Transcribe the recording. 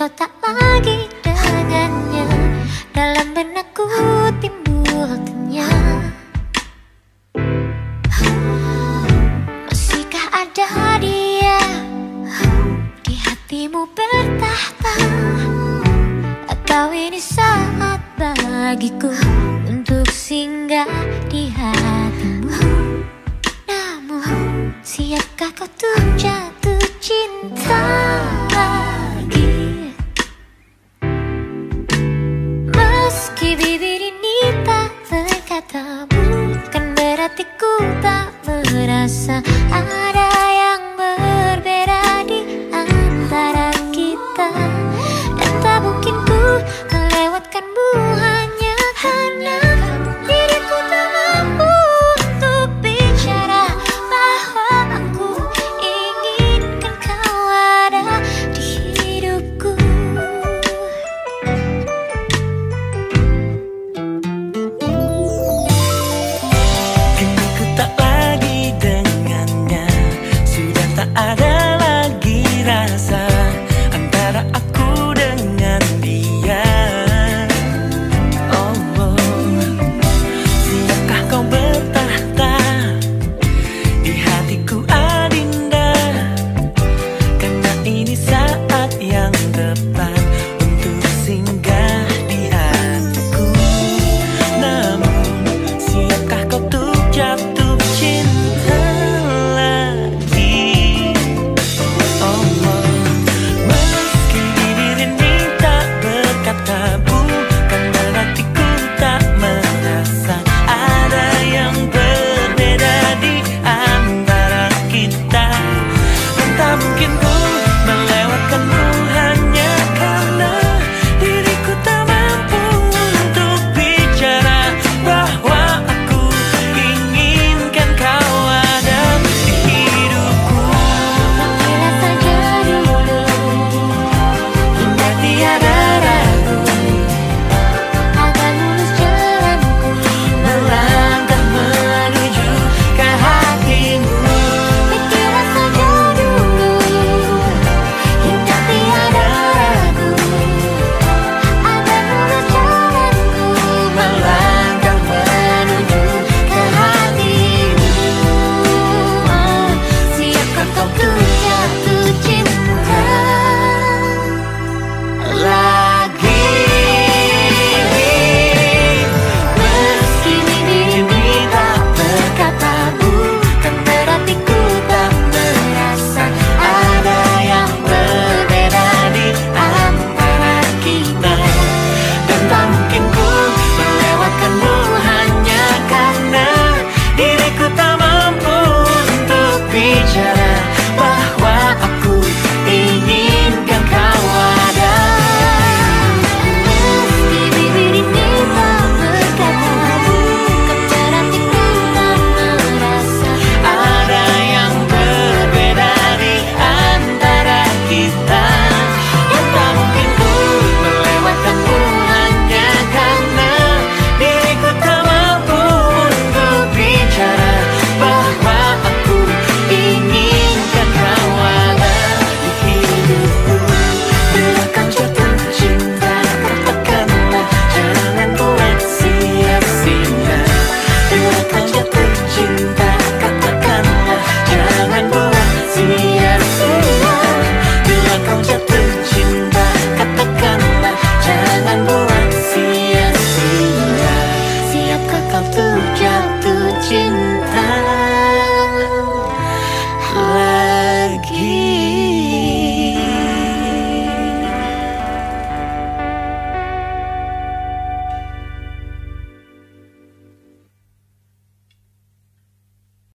kau tak lagi dengannya. Dalam benakku timbul tanya Masihkah ada dia Di hatimu bertahta? Atau ini saat bagiku Untuk singgah di hatimu? Namun siapkah kau tuh jatuh cinta dificultad. Ada lagi rasa Antara aku dengan dia. Oh, oh. Siapkah kau bertahta? Di hatiku adinda. Karena ini saat yang